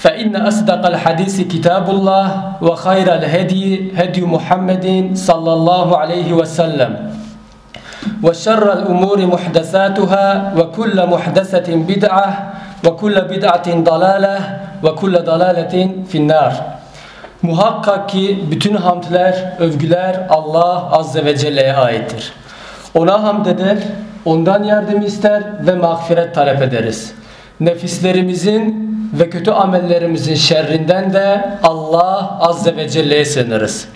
فان اصدق الحديث كتاب الله وخير الهدي هدي محمد صلى الله عليه وسلم وشر الأمور محدثاتها وكل محدثة بدعة وكل بدعة ضلالة وكل ضلالة في النار Muhakkak ki bütün hamdler, övgüler Allah Azze ve Celle'ye aittir. Ona hamd eder, ondan yardım ister ve mağfiret talep ederiz. Nefislerimizin ve kötü amellerimizin şerrinden de Allah Azze ve Celle'ye sığınırız.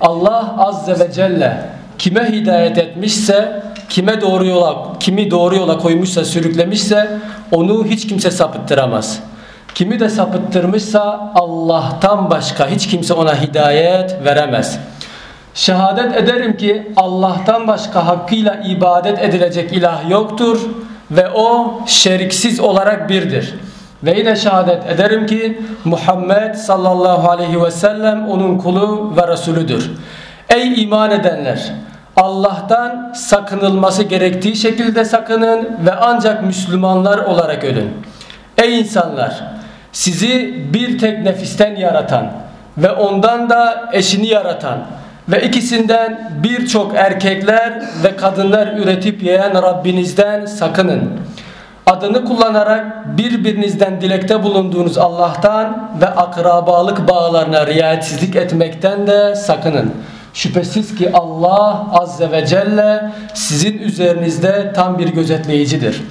Allah Azze ve Celle kime hidayet etmişse, kime doğru yola, kimi doğru yola koymuşsa, sürüklemişse onu hiç kimse sapıttıramaz. Kimi de sapıttırmışsa Allah'tan başka hiç kimse ona hidayet veremez. Şehadet ederim ki Allah'tan başka hakkıyla ibadet edilecek ilah yoktur ve o şeriksiz olarak birdir. Ve yine şehadet ederim ki Muhammed sallallahu aleyhi ve sellem onun kulu ve Resulüdür. Ey iman edenler! Allah'tan sakınılması gerektiği şekilde sakının ve ancak Müslümanlar olarak ölün. Ey insanlar! Sizi bir tek nefisten yaratan ve ondan da eşini yaratan ve ikisinden birçok erkekler ve kadınlar üretip yiyen Rabbinizden sakının. Adını kullanarak birbirinizden dilekte bulunduğunuz Allah'tan ve akrabalık bağlarına riayetsizlik etmekten de sakının. Şüphesiz ki Allah Azze ve Celle sizin üzerinizde tam bir gözetleyicidir.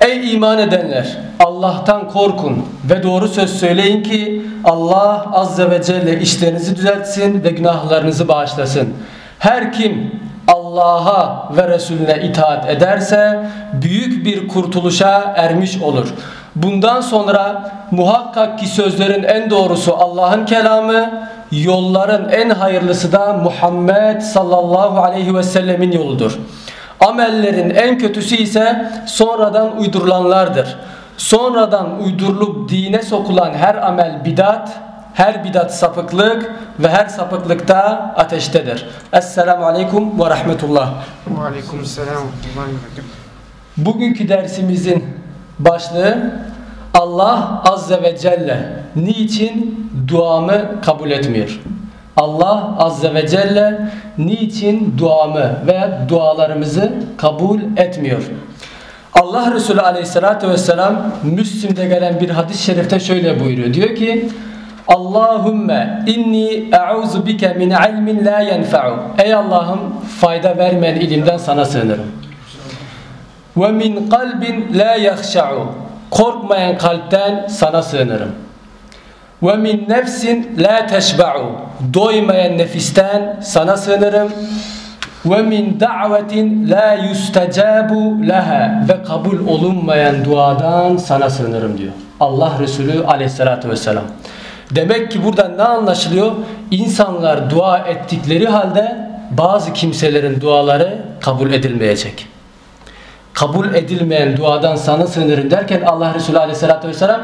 Ey iman edenler! Allah'tan korkun ve doğru söz söyleyin ki Allah Azze ve Celle işlerinizi düzeltsin ve günahlarınızı bağışlasın. Her kim Allah'a ve Resulüne itaat ederse büyük bir kurtuluşa ermiş olur. Bundan sonra muhakkak ki sözlerin en doğrusu Allah'ın kelamı, yolların en hayırlısı da Muhammed sallallahu aleyhi ve sellemin yoludur. Amellerin en kötüsü ise sonradan uydurulanlardır. Sonradan uydurulup dine sokulan her amel bidat, her bidat sapıklık ve her sapıklıkta ateştedir. Esselamu aleyküm ve rahmetullah. Ve aleyküm selam ve Bugünkü dersimizin başlığı Allah Azze ve Celle niçin duamı kabul etmiyor? Allah Azze ve Celle niçin duamı veya dualarımızı kabul etmiyor? Allah Resulü Aleyhisselatü Vesselam Müslim'de gelen bir hadis-i şerifte şöyle buyuruyor. Diyor ki Allahümme inni e'uzu bike min ilmin la yenfe'u Ey Allah'ım fayda vermeyen ilimden sana sığınırım. Ve min kalbin la yahşa'u Korkmayan kalpten sana sığınırım. Ve min nefsin la teşba'u Doymayan nefisten sana sığınırım. Ve min da'vetin la yustecabu laha ve kabul olunmayan duadan sana sığınırım diyor. Allah Resulü aleyhissalatü vesselam. Demek ki burada ne anlaşılıyor? İnsanlar dua ettikleri halde bazı kimselerin duaları kabul edilmeyecek. Kabul edilmeyen duadan sana sığınırım derken Allah Resulü Aleyhisselatü Vesselam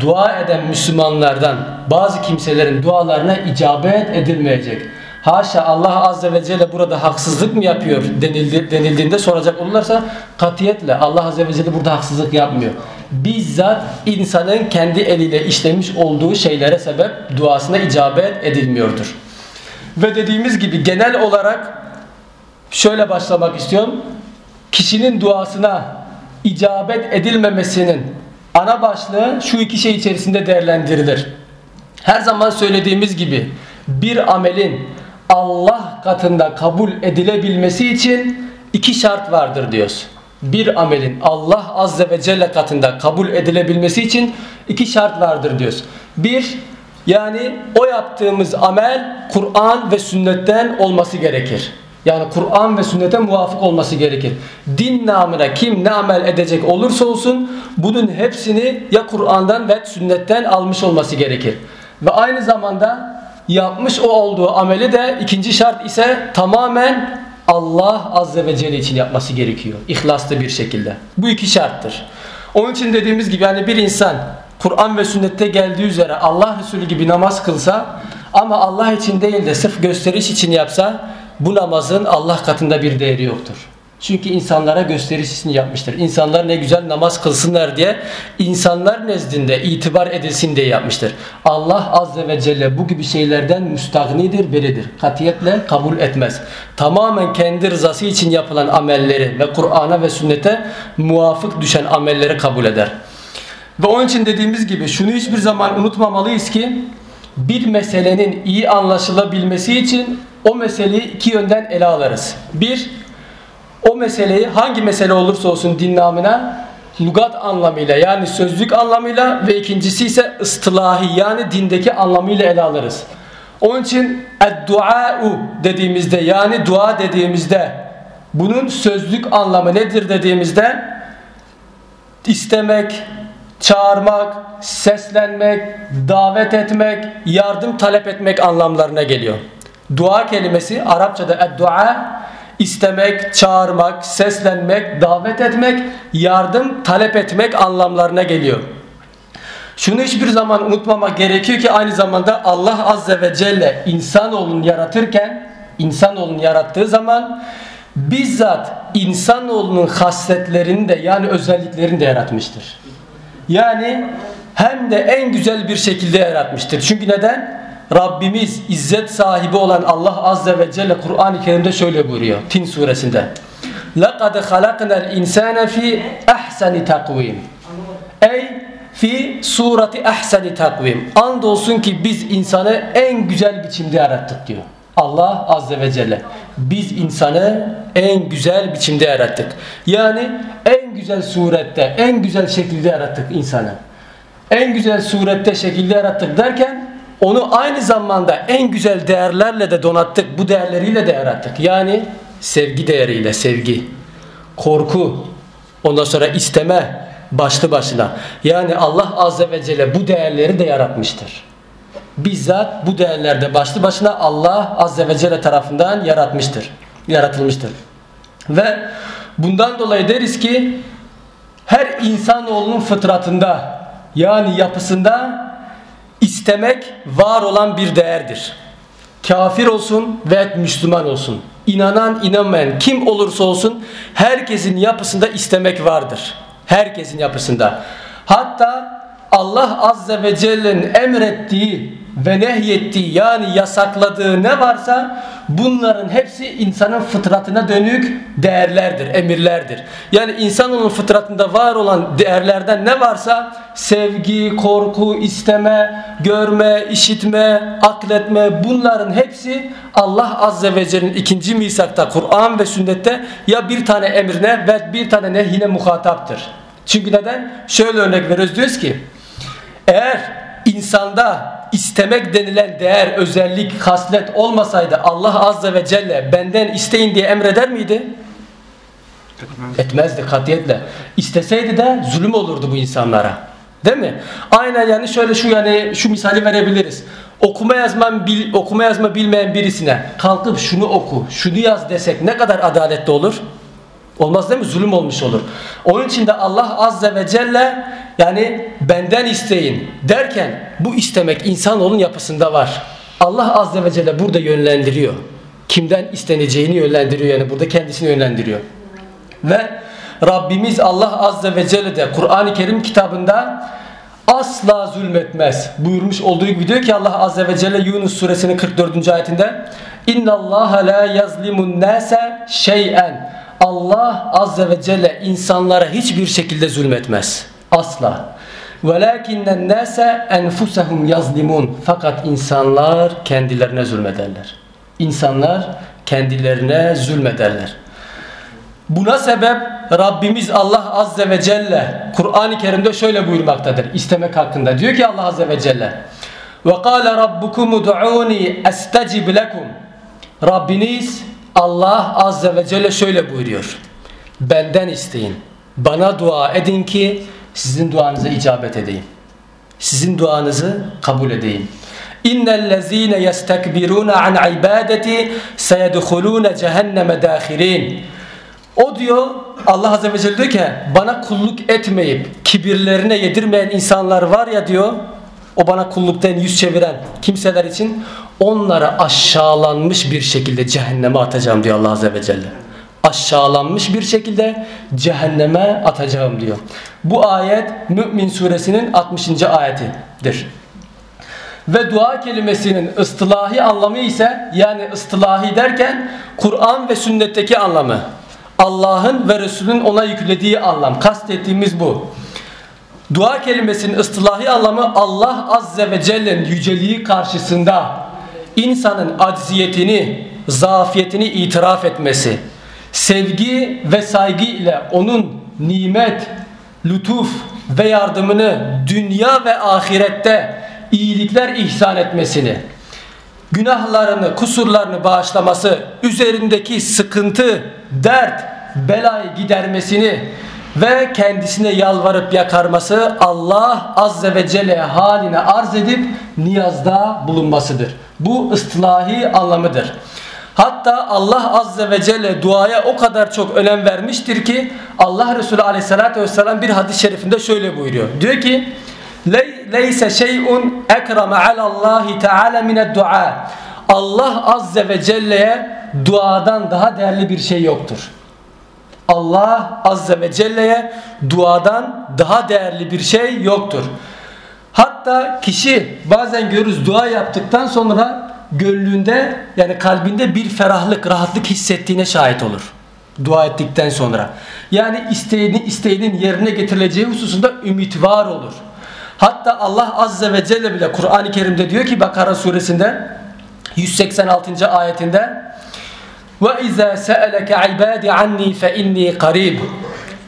dua eden Müslümanlardan bazı kimselerin dualarına icabet edilmeyecek. haşa Allah Azze ve Celle burada haksızlık mı yapıyor denildi, denildiğinde soracak olurlarsa katiyetle Allah Azze ve Celle burada haksızlık yapmıyor. Bizzat insanın kendi eliyle işlemiş olduğu şeylere sebep duasına icabet edilmiyordur. Ve dediğimiz gibi genel olarak şöyle başlamak istiyorum. Kişinin duasına icabet edilmemesinin ana başlığı şu iki şey içerisinde değerlendirilir. Her zaman söylediğimiz gibi bir amelin Allah katında kabul edilebilmesi için iki şart vardır diyoruz. Bir amelin Allah azze ve celle katında kabul edilebilmesi için iki şart vardır diyoruz. Bir, yani o yaptığımız amel Kur'an ve sünnetten olması gerekir. Yani Kur'an ve sünnete muvafık olması gerekir. Din namına kim ne amel edecek olursa olsun bunun hepsini ya Kur'an'dan ve sünnetten almış olması gerekir. Ve aynı zamanda yapmış o olduğu ameli de ikinci şart ise tamamen Allah Azze ve Celle için yapması gerekiyor. İhlaslı bir şekilde. Bu iki şarttır. Onun için dediğimiz gibi yani bir insan Kur'an ve sünnette geldiği üzere Allah Resulü gibi namaz kılsa ama Allah için değil de sırf gösteriş için yapsa bu namazın Allah katında bir değeri yoktur. Çünkü insanlara gösterisini yapmıştır. İnsanlar ne güzel namaz kılsınlar diye insanlar nezdinde itibar edilsin diye yapmıştır. Allah Azze ve Celle bu gibi şeylerden müstahnidir, beridir. Katiyetle kabul etmez. Tamamen kendi rızası için yapılan amelleri ve Kur'an'a ve sünnete muvafık düşen amelleri kabul eder. Ve onun için dediğimiz gibi şunu hiçbir zaman unutmamalıyız ki bir meselenin iyi anlaşılabilmesi için o meseleyi iki yönden ele alırız. Bir, o meseleyi hangi mesele olursa olsun din namına lugat anlamıyla yani sözlük anlamıyla ve ikincisi ise ıstılahi yani dindeki anlamıyla ele alırız. Onun için eddua'u dediğimizde yani dua dediğimizde bunun sözlük anlamı nedir dediğimizde istemek, çağırmak, seslenmek, davet etmek, yardım talep etmek anlamlarına geliyor. Dua kelimesi Arapçada dua istemek, çağırmak, seslenmek, davet etmek, yardım talep etmek anlamlarına geliyor. Şunu hiçbir zaman unutmamak gerekiyor ki aynı zamanda Allah Azze ve Celle insanoğlunu yaratırken, insanoğlunu yarattığı zaman bizzat insanoğlunun hasletlerini de yani özelliklerini de yaratmıştır. Yani hem de en güzel bir şekilde yaratmıştır. Çünkü neden? Rabbimiz izzet sahibi olan Allah Azze ve Celle Kur'an-ı Kerim'de şöyle buyuruyor. Tin suresinde. لَقَدْ خَلَقْنَا الْاِنْسَانَ فِي اَحْسَنِ takvim. Ey fi surati ahsani takvim. Andolsun ki biz insanı en güzel biçimde yarattık diyor. Allah Azze ve Celle. Biz insanı en güzel biçimde yarattık. Yani en güzel surette, en güzel şekilde yarattık insanı. En güzel surette, şekilde yarattık derken onu aynı zamanda en güzel değerlerle de donattık. Bu değerleriyle de yarattık. Yani sevgi değeriyle, sevgi, korku, ondan sonra isteme başlı başına. Yani Allah Azze ve Celle bu değerleri de yaratmıştır. Bizzat bu değerlerde başlı başına Allah Azze ve Celle tarafından yaratmıştır. Yaratılmıştır. Ve bundan dolayı deriz ki her insanoğlunun fıtratında yani yapısında istemek var olan bir değerdir. Kafir olsun ve Müslüman olsun. İnanan inanmayan kim olursa olsun herkesin yapısında istemek vardır. Herkesin yapısında. Hatta Allah Azze ve Celle'nin emrettiği ve nehyettiği yani yasakladığı ne varsa bunların hepsi insanın fıtratına dönük değerlerdir, emirlerdir. Yani insanın fıtratında var olan değerlerden ne varsa sevgi, korku, isteme, görme, işitme, akletme bunların hepsi Allah Azze ve Celle'nin ikinci misakta Kur'an ve sünnette ya bir tane emrine ve bir tane nehyine muhataptır. Çünkü neden? Şöyle örnek veriyoruz diyoruz ki eğer insanda istemek denilen değer, özellik, haslet olmasaydı Allah Azze ve Celle benden isteyin diye emreder miydi? Etmez. Etmezdi katiyetle. İsteseydi de zulüm olurdu bu insanlara. Değil mi? Aynen yani şöyle şu yani şu misali verebiliriz. Okuma yazma bil, okuma yazma bilmeyen birisine kalkıp şunu oku, şunu yaz desek ne kadar adaletli olur? Olmaz değil mi? Zulüm olmuş olur. Onun için de Allah Azze ve Celle yani benden isteyin derken bu istemek insanoğlunun yapısında var. Allah Azze ve Celle burada yönlendiriyor. Kimden isteneceğini yönlendiriyor yani burada kendisini yönlendiriyor. Ve Rabbimiz Allah Azze ve Celle de Kur'an-ı Kerim kitabında asla zulmetmez. Buyurmuş olduğu gibi diyor ki Allah Azze ve Celle Yunus suresinin 44. ayetinde İnna Allah la yazlimun nase şey'en Allah Azze ve Celle insanlara hiçbir şekilde zulmetmez. Asla. Velakinnen nase enfusahum yazlimun. Fakat insanlar kendilerine zulmederler. İnsanlar kendilerine zulmederler. Buna sebep Rabbimiz Allah Azze ve Celle Kur'an-ı Kerim'de şöyle buyurmaktadır istemek hakkında. Diyor ki Allah Azze ve Celle kâle rabbukum ud'ûni estecib lekum Rabbiniz Allah Azze ve Celle şöyle buyuruyor. Benden isteyin. Bana dua edin ki sizin duanıza icabet edeyim. Sizin duanızı kabul edeyim. İnnellezîne yestekbirûne an ibadeti seyedhulûne cehenneme dâhirîn. O diyor Allah Azze ve Celle diyor ki bana kulluk etmeyip kibirlerine yedirmeyen insanlar var ya diyor o bana kulluktan yüz çeviren kimseler için onlara aşağılanmış bir şekilde cehenneme atacağım diyor Allah Azze ve Celle. Aşağılanmış bir şekilde cehenneme atacağım diyor. Bu ayet Mü'min suresinin 60. ayetidir. Ve dua kelimesinin ıstılahi anlamı ise yani ıstılahi derken Kur'an ve sünnetteki anlamı. Allah'ın ve Resul'ün ona yüklediği anlam. Kastettiğimiz bu. Dua kelimesinin ıstılahi anlamı Allah Azze ve Celle'nin yüceliği karşısında insanın acziyetini, zafiyetini itiraf etmesi, sevgi ve saygı ile onun nimet, lütuf ve yardımını dünya ve ahirette iyilikler ihsan etmesini, günahlarını, kusurlarını bağışlaması, üzerindeki sıkıntı, dert, belayı gidermesini ve kendisine yalvarıp yakarması Allah Azze ve Celle haline arz edip niyazda bulunmasıdır. Bu ıstılahi anlamıdır. Hatta Allah Azze ve Celle duaya o kadar çok önem vermiştir ki Allah Resulü Aleyhisselatü Vesselam bir hadis-i şerifinde şöyle buyuruyor. Diyor ki Leyse şey'un ekreme alallahi teala mined dua. Allah Azze ve Celle'ye duadan daha değerli bir şey yoktur. Allah Azze ve Celle'ye duadan daha değerli bir şey yoktur. Hatta kişi bazen görürüz dua yaptıktan sonra gönlünde yani kalbinde bir ferahlık, rahatlık hissettiğine şahit olur. Dua ettikten sonra. Yani isteğini, isteğinin yerine getirileceği hususunda ümit var olur. Hatta Allah Azze ve Celle bile Kur'an-ı Kerim'de diyor ki Bakara suresinde 186. ayetinde ve izâ se'eleke ibâdi anni fe inni qarib.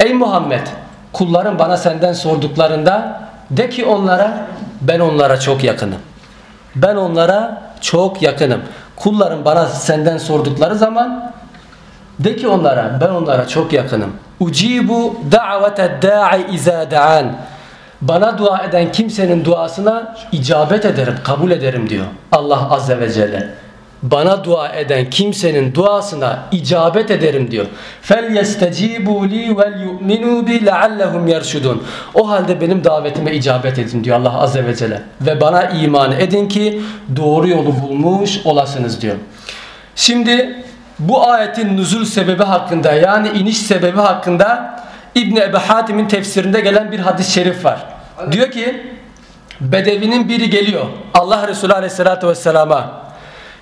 Ey Muhammed kullarım bana senden sorduklarında de ki onlara ben onlara çok yakınım. Ben onlara çok yakınım. Kullarım bana senden sordukları zaman de ki onlara ben onlara çok yakınım. Ucibu da'vete da'i izâ da'an. Bana dua eden kimsenin duasına icabet ederim, kabul ederim diyor Allah Azze ve Celle. Bana dua eden kimsenin duasına icabet ederim diyor. Fel yestecibu li vel yu'minu bi leallehum yerşudun. O halde benim davetime icabet edin diyor Allah Azze ve Celle. Ve bana iman edin ki doğru yolu bulmuş olasınız diyor. Şimdi bu ayetin nüzul sebebi hakkında yani iniş sebebi hakkında İbn Ebi Hatim'in tefsirinde gelen bir hadis-i şerif var. Diyor ki Bedevinin biri geliyor Allah Resulü Aleyhisselatü Vesselam'a.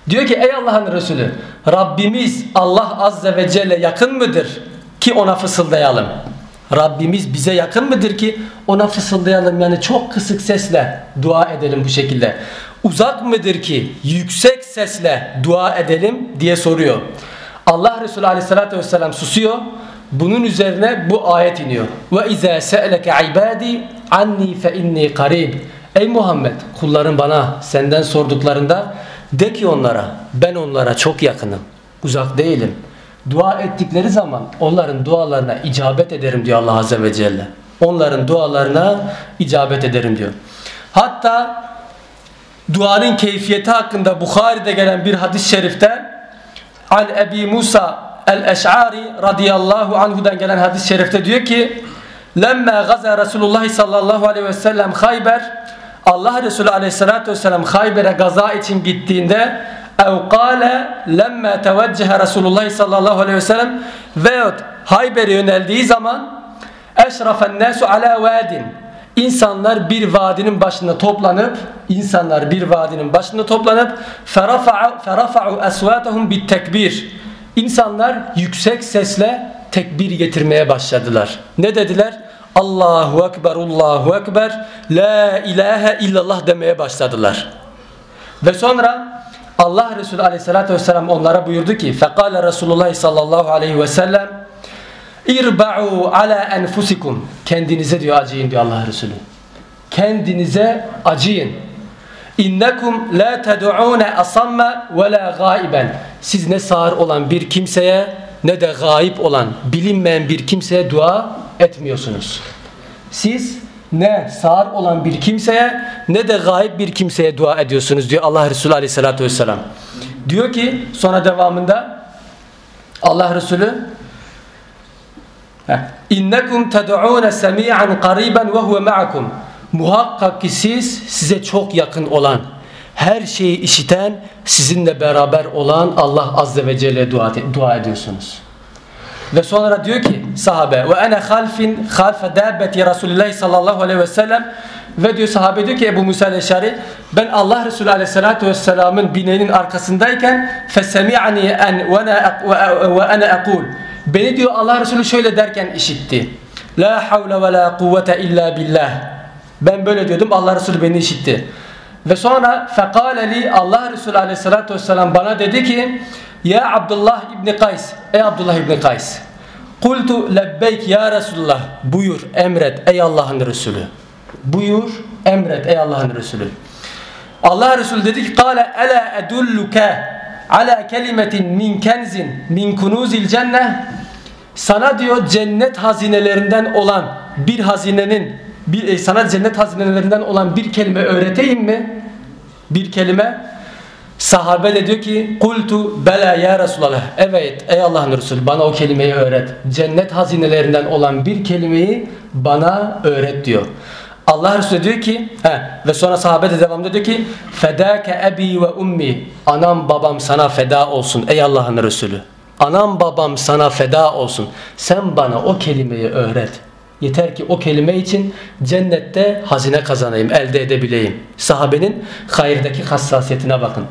Diyor ki ey Allah'ın Resulü Rabbimiz Allah Azze ve Celle yakın mıdır ki ona fısıldayalım. Rabbimiz bize yakın mıdır ki ona fısıldayalım yani çok kısık sesle dua edelim bu şekilde. Uzak mıdır ki yüksek sesle dua edelim diye soruyor. Allah Resulü Aleyhisselatü Vesselam susuyor. Bunun üzerine bu ayet iniyor. Ve izâ se'leke ibâdî anni fe inni karib. Ey Muhammed kulların bana senden sorduklarında de ki onlara ben onlara çok yakınım. Uzak değilim. Dua ettikleri zaman onların dualarına icabet ederim diyor Allah Azze ve Celle. Onların dualarına icabet ederim diyor. Hatta duanın keyfiyeti hakkında Bukhari'de gelen bir hadis-i şerifte An Ebi Musa el-Eş'ari radıyallahu anhudan gelen hadis-i şerifte diyor ki Lemme gaza Resulullah sallallahu aleyhi ve sellem Khayber Allah Resulü aleyhissalatü vesselam Hayber'e gaza için gittiğinde ev kâle lemme teveccehe Resulullah sallallahu aleyhi ve sellem veyahut Hayber'e yöneldiği zaman eşrafen nesu ala vadin İnsanlar bir vadinin başında toplanıp insanlar bir vadinin başında toplanıp ferafa'u esvatahum bit tekbir İnsanlar yüksek sesle tekbir getirmeye başladılar. Ne dediler? Allahu Ekber, Allahu Ekber, La ilahe illallah demeye başladılar. Ve sonra Allah Resulü aleyhissalatü vesselam onlara buyurdu ki Fekale Resulullah sallallahu aleyhi ve sellem İrba'u ala enfusikum Kendinize diyor acıyın diyor Allah Resulü. Kendinize acıyın. İnnekum la ted'une asamma ve la gaiben. Siz ne sağır olan bir kimseye ne de gayip olan bilinmeyen bir kimseye dua etmiyorsunuz. Siz ne sağır olan bir kimseye ne de gayip bir kimseye dua ediyorsunuz diyor Allah Resulü aleyhissalatü vesselam. Diyor ki sonra devamında Allah Resulü İnnekum ted'ûne semî'an qariben ve huve ma'akum. Muhakkak ki siz size çok yakın olan, her şeyi işiten, sizinle beraber olan Allah azze ve celle dua, dua ediyorsunuz. Ve sonra diyor ki sahabe ve ene halfin halfe dabbeti Resulullah sallallahu aleyhi ve sellem. Ve diyor sahabe diyor ki Ebu Musa el-Eşari ben Allah Resulü aleyhissalatu vesselamın bineğinin arkasındayken fesemi'ani en ve ene ekul. Beni diyor Allah Resulü şöyle derken işitti. La havle ve la kuvvete illa billah. Ben böyle diyordum Allah Resulü beni işitti ve sonra fekale Allah Resulü aleyhissalatu vesselam bana dedi ki ya Abdullah İbni Kays ey Abdullah İbni Kays kultu lebbeyk ya Resulullah buyur emret ey Allah'ın Resulü. Buyur emret ey Allah'ın Resulü. Allah Resulü dedi ki kâle ela edulluke ala kelimetin min kenzin min kunuzil cenne. Sana diyor cennet hazinelerinden olan bir hazinenin bir, e, sana cennet hazinelerinden olan bir kelime öğreteyim mi? Bir kelime Sahabe de diyor ki kultu bela ya Resulallah. Evet ey Allah'ın Resulü bana o kelimeyi öğret. Cennet hazinelerinden olan bir kelimeyi bana öğret diyor. Allah Resulü diyor ki he, ve sonra sahabe de devamında diyor ki fedake ebi ve ummi anam babam sana feda olsun ey Allah'ın Resulü. Anam babam sana feda olsun. Sen bana o kelimeyi öğret. Yeter ki o kelime için cennette hazine kazanayım, elde edebileyim. Sahabenin hayırdaki hassasiyetine bakın.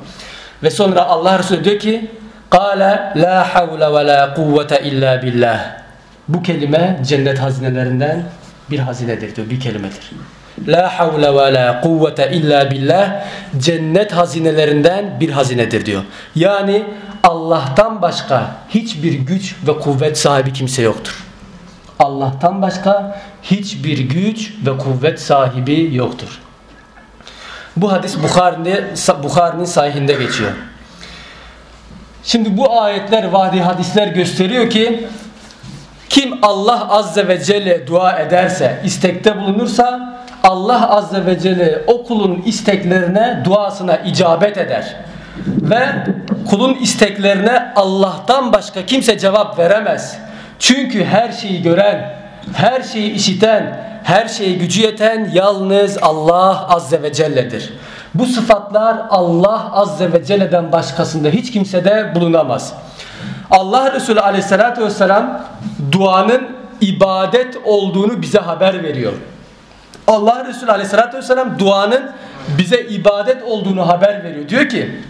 Ve sonra Allah Resulü diyor ki Kale la havle ve la kuvvete illa billah. Bu kelime cennet hazinelerinden bir hazinedir diyor, bir kelimedir. La havle ve la kuvvete illa billah cennet hazinelerinden bir hazinedir diyor. Yani Allah'tan başka hiçbir güç ve kuvvet sahibi kimse yoktur. Allah'tan başka hiçbir güç ve kuvvet sahibi yoktur. Bu hadis Bukhari'nin Bukhari'nin sahihinde geçiyor. Şimdi bu ayetler vadi hadisler gösteriyor ki kim Allah azze ve celle dua ederse, istekte bulunursa Allah azze ve celle o kulun isteklerine, duasına icabet eder. Ve kulun isteklerine Allah'tan başka kimse cevap veremez. Çünkü her şeyi gören, her şeyi işiten, her şeyi gücü yeten yalnız Allah Azze ve Celle'dir. Bu sıfatlar Allah Azze ve Celle'den başkasında hiç kimsede bulunamaz. Allah Resulü Aleyhisselatü Vesselam duanın ibadet olduğunu bize haber veriyor. Allah Resulü Aleyhisselatü Vesselam duanın bize ibadet olduğunu haber veriyor. Diyor ki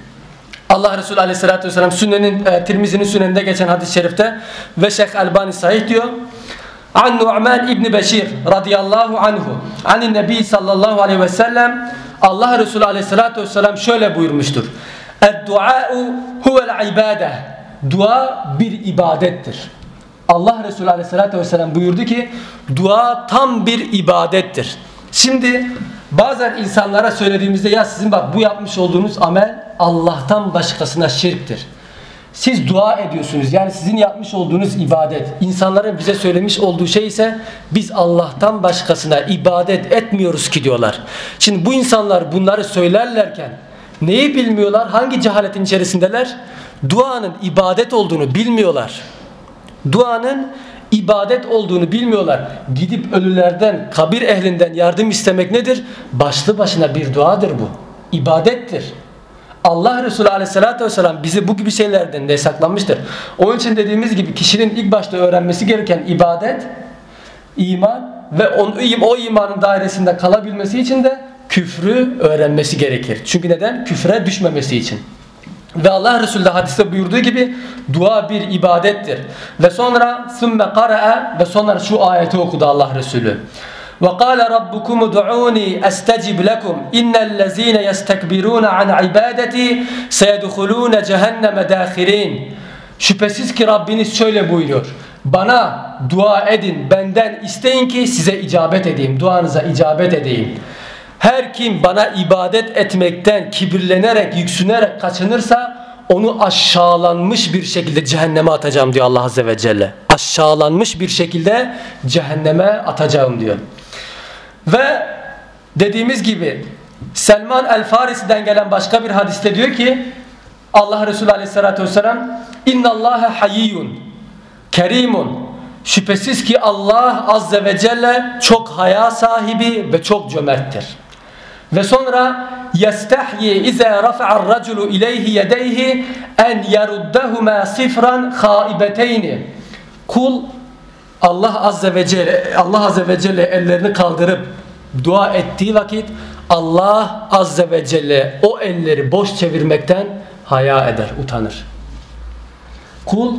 Allah Resulü Aleyhisselatü Vesselam sünnenin, e, Tirmizi'nin sünneninde geçen hadis-i şerifte ve Şeyh Albani sahih diyor. An Nu'man İbni Beşir radıyallahu anhu anin Nebi sallallahu aleyhi ve sellem Allah Resulü aleyhissalatü vesselam şöyle buyurmuştur. Ed-dua'u huvel ibade. Dua bir ibadettir. Allah Resulü aleyhissalatü vesselam buyurdu ki dua tam bir ibadettir. Şimdi bazen insanlara söylediğimizde ya sizin bak bu yapmış olduğunuz amel Allah'tan başkasına şirktir. Siz dua ediyorsunuz. Yani sizin yapmış olduğunuz ibadet. İnsanların bize söylemiş olduğu şey ise biz Allah'tan başkasına ibadet etmiyoruz ki diyorlar. Şimdi bu insanlar bunları söylerlerken neyi bilmiyorlar? Hangi cehaletin içerisindeler? Duanın ibadet olduğunu bilmiyorlar. Duanın ibadet olduğunu bilmiyorlar. Gidip ölülerden, kabir ehlinden yardım istemek nedir? Başlı başına bir duadır bu. İbadettir. Allah Resulü Aleyhisselatü vesselam bizi bu gibi şeylerden de yasaklanmıştır. Onun için dediğimiz gibi kişinin ilk başta öğrenmesi gereken ibadet, iman ve on, o imanın dairesinde kalabilmesi için de küfrü öğrenmesi gerekir. Çünkü neden? Küfre düşmemesi için. Ve Allah Resulü de hadiste buyurduğu gibi dua bir ibadettir. Ve sonra sümme kara'a ve sonra şu ayeti okudu Allah Resulü. وقال ربكم ادعوني استجب لكم ان الذين يستكبرون عن عبادتي سيدخلون cehennem داخرين Şüphesiz ki Rabbiniz şöyle buyuruyor. Bana dua edin, benden isteyin ki size icabet edeyim, duanıza icabet edeyim. Her kim bana ibadet etmekten kibirlenerek, yüksünerek kaçınırsa onu aşağılanmış bir şekilde cehenneme atacağım diyor Allah Azze ve Celle. Aşağılanmış bir şekilde cehenneme atacağım diyor. Ve dediğimiz gibi Selman el Farisi'den gelen başka bir hadiste diyor ki Allah Resulü Aleyhisselatü Vesselam İnna Allahe hayyun kerimun Şüphesiz ki Allah Azze ve Celle çok haya sahibi ve çok cömerttir. Ve sonra yestahyi iza rafa'ar raculu ileyhi yedeyhi en yeruddehuma sifran haibeteyni. Kul Allah Azze ve Celle Allah Azze ve Celle ellerini kaldırıp dua ettiği vakit Allah Azze ve Celle o elleri boş çevirmekten haya eder, utanır. Kul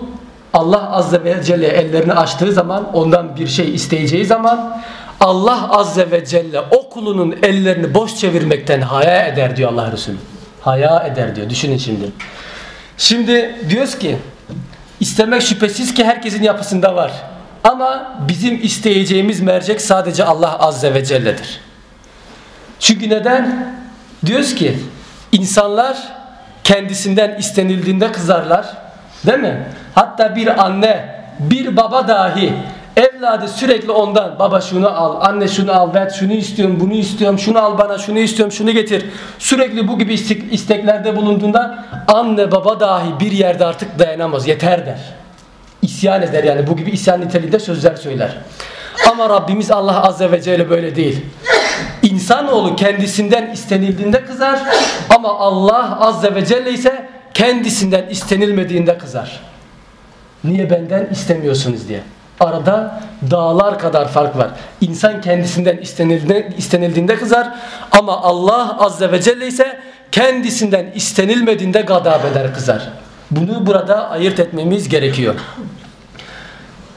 Allah Azze ve Celle ellerini açtığı zaman ondan bir şey isteyeceği zaman Allah Azze ve Celle o kulunun ellerini boş çevirmekten haya eder diyor Allah Resulü. Haya eder diyor. Düşünün şimdi. Şimdi diyoruz ki istemek şüphesiz ki herkesin yapısında var. Ama bizim isteyeceğimiz mercek sadece Allah Azze ve Celle'dir. Çünkü neden? Diyoruz ki insanlar kendisinden istenildiğinde kızarlar. Değil mi? Hatta bir anne, bir baba dahi evladı sürekli ondan baba şunu al, anne şunu al, ver şunu istiyorum, bunu istiyorum, şunu al bana, şunu istiyorum, şunu getir. Sürekli bu gibi isteklerde bulunduğunda anne baba dahi bir yerde artık dayanamaz, yeter der. İsyan eder yani bu gibi isyan niteliğinde sözler söyler. Ama Rabbimiz Allah Azze ve Celle böyle değil. İnsanoğlu kendisinden istenildiğinde kızar ama Allah Azze ve Celle ise kendisinden istenilmediğinde kızar. Niye benden istemiyorsunuz diye. Arada dağlar kadar fark var. İnsan kendisinden istenildiğinde, istenildiğinde kızar ama Allah Azze ve Celle ise kendisinden istenilmediğinde gadab eder kızar. Bunu burada ayırt etmemiz gerekiyor.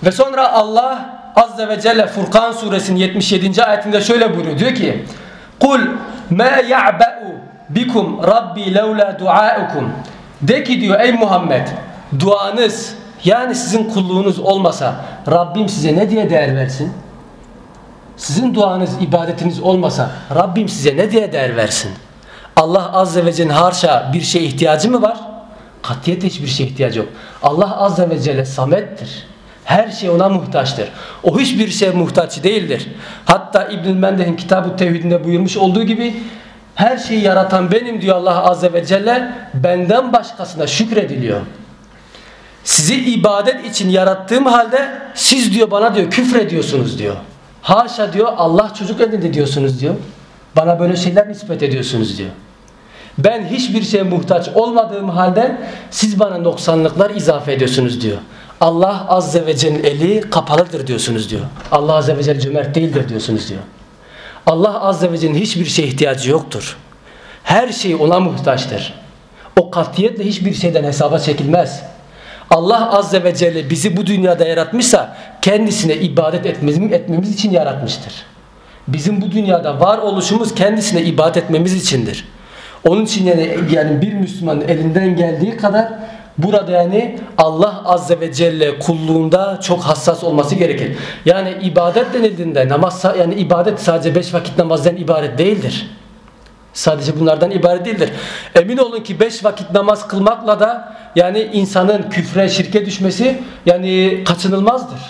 Ve sonra Allah Azze ve Celle Furkan suresinin 77. ayetinde şöyle buyuruyor. Diyor ki Kul ma ya'ba'u bikum rabbi levla duaukum De ki diyor ey Muhammed duanız yani sizin kulluğunuz olmasa Rabbim size ne diye değer versin? Sizin duanız, ibadetiniz olmasa Rabbim size ne diye değer versin? Allah Azze ve Celle harşa bir şeye ihtiyacı mı var? Katiyetle hiçbir şeye ihtiyacı yok. Allah Azze ve Celle samettir. Her şey ona muhtaçtır. O hiçbir şeye muhtaç değildir. Hatta İbn-i Mendeh'in kitab Tevhidinde buyurmuş olduğu gibi her şeyi yaratan benim diyor Allah Azze ve Celle benden başkasına şükrediliyor. Sizi ibadet için yarattığım halde siz diyor bana diyor küfrediyorsunuz diyor. Haşa diyor Allah çocuk edindi diyorsunuz diyor. Bana böyle şeyler nispet ediyorsunuz diyor. Ben hiçbir şeye muhtaç olmadığım halde siz bana noksanlıklar izafe ediyorsunuz diyor. Allah Azze ve Celle'nin eli kapalıdır diyorsunuz diyor. Allah Azze ve Celle cömert değildir diyorsunuz diyor. Allah Azze ve Celle'nin hiçbir şeye ihtiyacı yoktur. Her şey ona muhtaçtır. O katiyetle hiçbir şeyden hesaba çekilmez. Allah Azze ve Celle bizi bu dünyada yaratmışsa kendisine ibadet etmemiz, etmemiz için yaratmıştır. Bizim bu dünyada var oluşumuz kendisine ibadet etmemiz içindir. Onun için yani, yani bir Müslümanın elinden geldiği kadar burada yani Allah Azze ve Celle kulluğunda çok hassas olması gerekir. Yani ibadet denildiğinde namaz yani ibadet sadece beş vakit namazdan ibaret değildir. Sadece bunlardan ibaret değildir. Emin olun ki beş vakit namaz kılmakla da yani insanın küfre, şirke düşmesi yani kaçınılmazdır.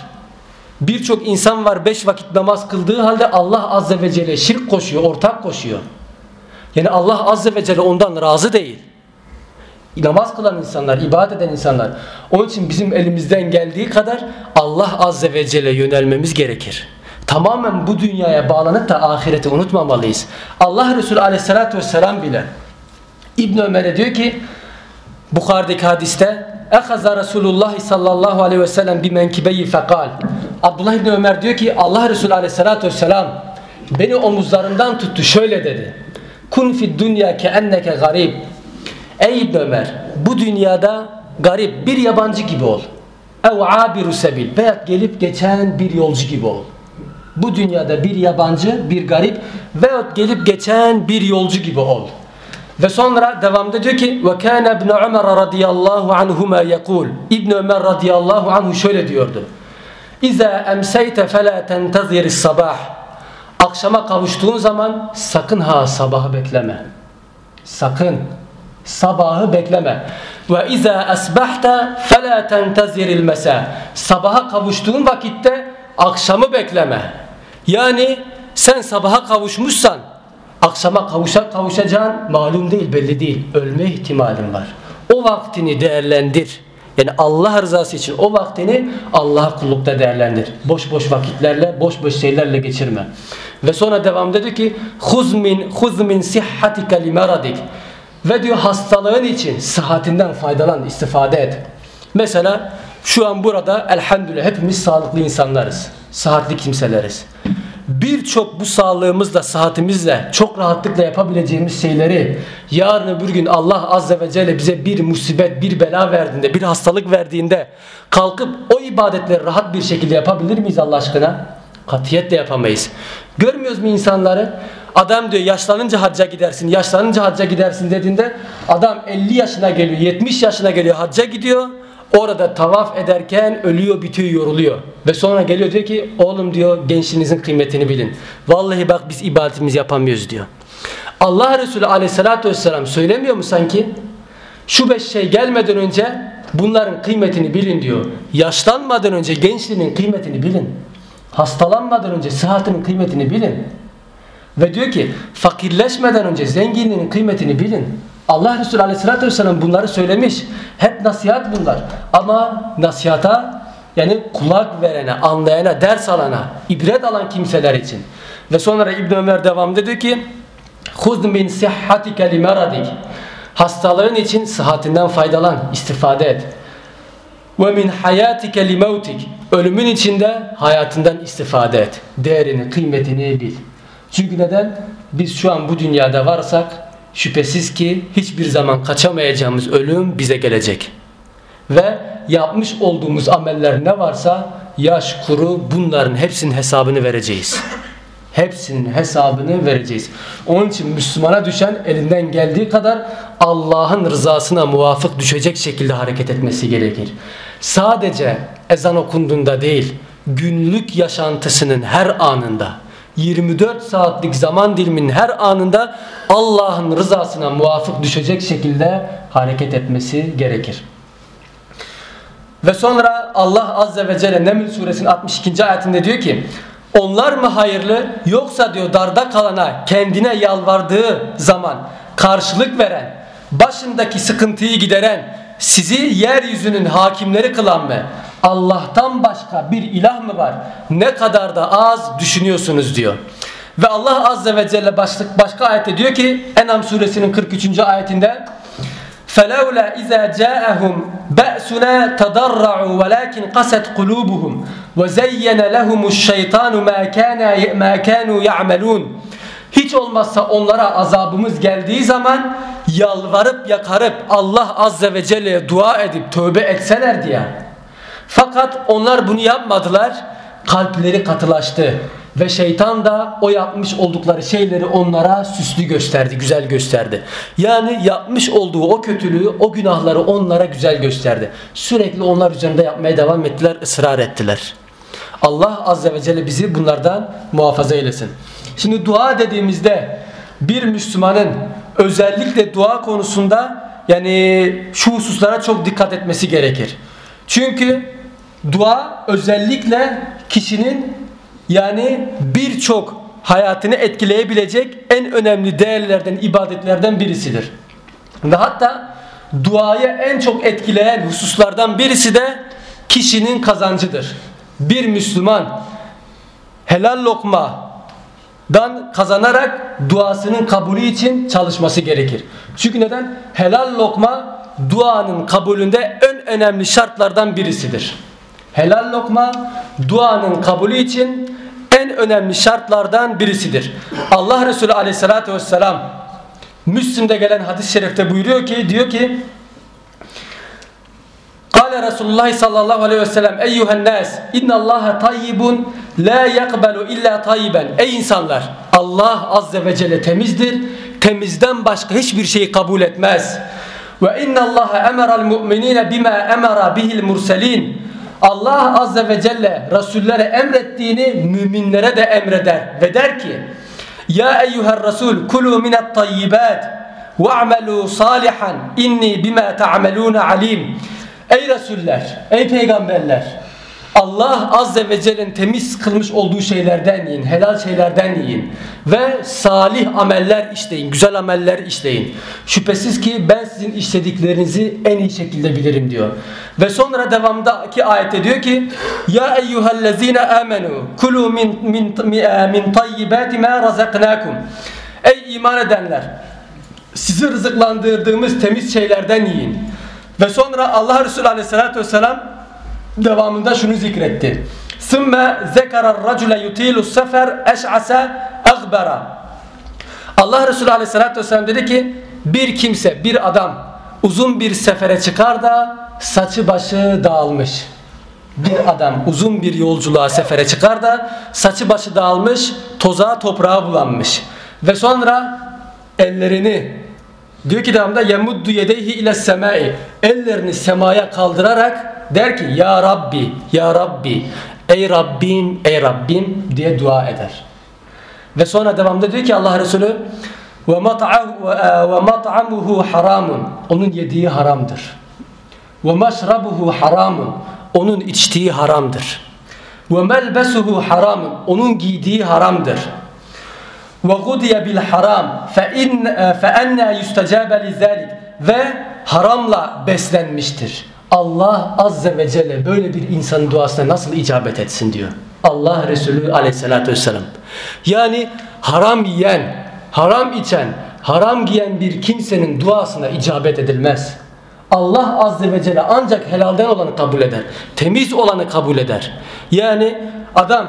Birçok insan var beş vakit namaz kıldığı halde Allah Azze ve Celle şirk koşuyor, ortak koşuyor. Yani Allah Azze ve Celle ondan razı değil. Namaz kılan insanlar, ibadet eden insanlar. Onun için bizim elimizden geldiği kadar Allah Azze ve Celle yönelmemiz gerekir. Tamamen bu dünyaya bağlanıp da ahireti unutmamalıyız. Allah Resulü Aleyhisselatü Vesselam bile İbn Ömer'e diyor ki Bukhari'deki hadiste Ehaza Resulullah sallallahu aleyhi ve sellem bir menkibeyi fekal. Abdullah İbni Ömer diyor ki Allah Resulü aleyhissalatü vesselam beni omuzlarından tuttu şöyle dedi. Kun fid dünya ke enneke garib. Ey İbni Ömer bu dünyada garip bir yabancı gibi ol. Ev abiru sebil. Veya gelip geçen bir yolcu gibi ol bu dünyada bir yabancı bir garip veyahut gelip geçen bir yolcu gibi ol ve sonra devamda diyor ki ve kana ibn Ömer radıyallahu anhuma yekul İbn Ömer radıyallahu anhu şöyle diyordu. İza emseyte fela tentazir sabah. Akşama kavuştuğun zaman sakın ha sabahı bekleme. Sakın sabahı bekleme. Ve iza asbahta fela tentazir mesa. Sabaha kavuştuğun vakitte akşamı bekleme. Yani sen sabaha kavuşmuşsan akşama kavuşa kavuşacağın malum değil belli değil. Ölme ihtimalin var. O vaktini değerlendir. Yani Allah rızası için o vaktini Allah'a kullukta değerlendir. Boş boş vakitlerle, boş boş şeylerle geçirme. Ve sonra devam dedi ki: "Huz min huz min sihhatika limaradik." Ve diyor hastalığın için sıhhatinden faydalan, istifade et. Mesela şu an burada elhamdülillah hepimiz sağlıklı insanlarız. Sıhhatli kimseleriz birçok bu sağlığımızla, sıhhatimizle çok rahatlıkla yapabileceğimiz şeyleri yarın öbür gün Allah Azze ve Celle bize bir musibet, bir bela verdiğinde, bir hastalık verdiğinde kalkıp o ibadetleri rahat bir şekilde yapabilir miyiz Allah aşkına? Katiyetle yapamayız. Görmüyoruz mu insanları? Adam diyor yaşlanınca hacca gidersin, yaşlanınca hacca gidersin dediğinde adam 50 yaşına geliyor, 70 yaşına geliyor hacca gidiyor. Orada tavaf ederken ölüyor, bitiyor, yoruluyor. Ve sonra geliyor diyor ki oğlum diyor gençliğinizin kıymetini bilin. Vallahi bak biz ibadetimizi yapamıyoruz diyor. Allah Resulü aleyhissalatü vesselam söylemiyor mu sanki? Şu beş şey gelmeden önce bunların kıymetini bilin diyor. Yaşlanmadan önce gençliğinin kıymetini bilin. Hastalanmadan önce sıhhatinin kıymetini bilin. Ve diyor ki fakirleşmeden önce zenginliğinin kıymetini bilin. Allah Resulü Aleyhisselatü Vesselam bunları söylemiş. Hep nasihat bunlar. Ama nasihata yani kulak verene, anlayana, ders alana, ibret alan kimseler için. Ve sonra İbn Ömer devam dedi ki: "Huz min sihhatike limeradik." Hastalığın için sıhhatinden faydalan, istifade et. Ve min hayatike limautik. Ölümün içinde hayatından istifade et. Değerini, kıymetini bil. Çünkü neden? Biz şu an bu dünyada varsak şüphesiz ki hiçbir zaman kaçamayacağımız ölüm bize gelecek. Ve yapmış olduğumuz ameller ne varsa yaş, kuru bunların hepsinin hesabını vereceğiz. Hepsinin hesabını vereceğiz. Onun için Müslümana düşen elinden geldiği kadar Allah'ın rızasına muvafık düşecek şekilde hareket etmesi gerekir. Sadece ezan okunduğunda değil, günlük yaşantısının her anında 24 saatlik zaman diliminin her anında Allah'ın rızasına muvafık düşecek şekilde hareket etmesi gerekir. Ve sonra Allah Azze ve Celle Neml suresinin 62. ayetinde diyor ki onlar mı hayırlı yoksa diyor darda kalana kendine yalvardığı zaman karşılık veren başındaki sıkıntıyı gideren sizi yeryüzünün hakimleri kılan mı? Allah'tan başka bir ilah mı var? Ne kadar da az düşünüyorsunuz diyor. Ve Allah Azze ve Celle başlık başka ayette diyor ki Enam suresinin 43. ayetinde فَلَوْلَا اِذَا جَاءَهُمْ بَأْسُنَا تَضَرَّعُوا وَلَكِنْ قَسَتْ قُلُوبُهُمْ وَزَيَّنَ لَهُمُ الشَّيْطَانُ مَا كَانَ مَا كَانُوا يَعْمَلُونَ Hiç olmazsa onlara azabımız geldiği zaman yalvarıp yakarıp Allah Azze ve Celle'ye dua edip tövbe etseler diye. Fakat onlar bunu yapmadılar. Kalpleri katılaştı. Ve şeytan da o yapmış oldukları şeyleri onlara süslü gösterdi, güzel gösterdi. Yani yapmış olduğu o kötülüğü, o günahları onlara güzel gösterdi. Sürekli onlar üzerinde yapmaya devam ettiler, ısrar ettiler. Allah Azze ve Celle bizi bunlardan muhafaza eylesin. Şimdi dua dediğimizde bir Müslümanın özellikle dua konusunda yani şu hususlara çok dikkat etmesi gerekir. Çünkü dua özellikle kişinin yani birçok hayatını etkileyebilecek en önemli değerlerden, ibadetlerden birisidir. Ve hatta duayı en çok etkileyen hususlardan birisi de kişinin kazancıdır. Bir Müslüman helal lokmadan kazanarak duasının kabulü için çalışması gerekir. Çünkü neden? Helal lokma duanın kabulünde en önemli şartlardan birisidir. Helal lokma duanın kabulü için en önemli şartlardan birisidir. Allah Resulü aleyhissalatü vesselam Müslim'de gelen hadis-i şerifte buyuruyor ki diyor ki Kale Resulullah sallallahu aleyhi ve sellem Eyyühen nas innallaha tayyibun la yakbalu illa tayyiben. Ey insanlar Allah azze ve celle temizdir temizden başka hiçbir şeyi kabul etmez. Ve innallaha emeral mu'minine bima emara bihil murselin Allah azze ve celle Resullere emrettiğini müminlere de emreder ve der ki Ya eyyuhel Resul kulu minet tayyibat ve'amelu salihan. İnni bima ta'melun alim. Ey Resuller, ey peygamberler Allah azze ve celle'nin temiz kılmış olduğu şeylerden yiyin, helal şeylerden yiyin ve salih ameller işleyin, güzel ameller işleyin. Şüphesiz ki ben sizin işlediklerinizi en iyi şekilde bilirim diyor. Ve sonra devamdaki ayette diyor ki Ya eyyühellezine amenu kulu min, min, min tayyibati ma razaknakum Ey iman edenler sizi rızıklandırdığımız temiz şeylerden yiyin. Ve sonra Allah Resulü Aleyhisselatü Vesselam devamında şunu zikretti. Sümme zekarar racule yutilu sefer eş'ase agbara. Allah Resulü Aleyhisselatü Vesselam dedi ki bir kimse bir adam uzun bir sefere çıkar da saçı başı dağılmış. Bir adam uzun bir yolculuğa sefere çıkar da saçı başı dağılmış, tozağa toprağa bulanmış. Ve sonra ellerini Diyor ki devamda yemuddu yedeyhi ile semai ellerini semaya kaldırarak der ki ya Rabbi ya Rabbi ey Rabbim ey Rabbim diye dua eder. Ve sonra devamda diyor ki Allah Resulü ve mat'amuhu haramun onun yediği haramdır. Ve maşrabuhu haramun onun içtiği haramdır. Ve melbesuhu haramun onun giydiği haramdır fe in fe enna yustacabe lizalik ve haramla beslenmiştir. Allah azze ve celle böyle bir insanın duasına nasıl icabet etsin diyor. Allah Resulü aleyhissalatü vesselam. Yani haram yiyen, haram içen, haram giyen bir kimsenin duasına icabet edilmez. Allah azze ve celle ancak helalden olanı kabul eder. Temiz olanı kabul eder. Yani adam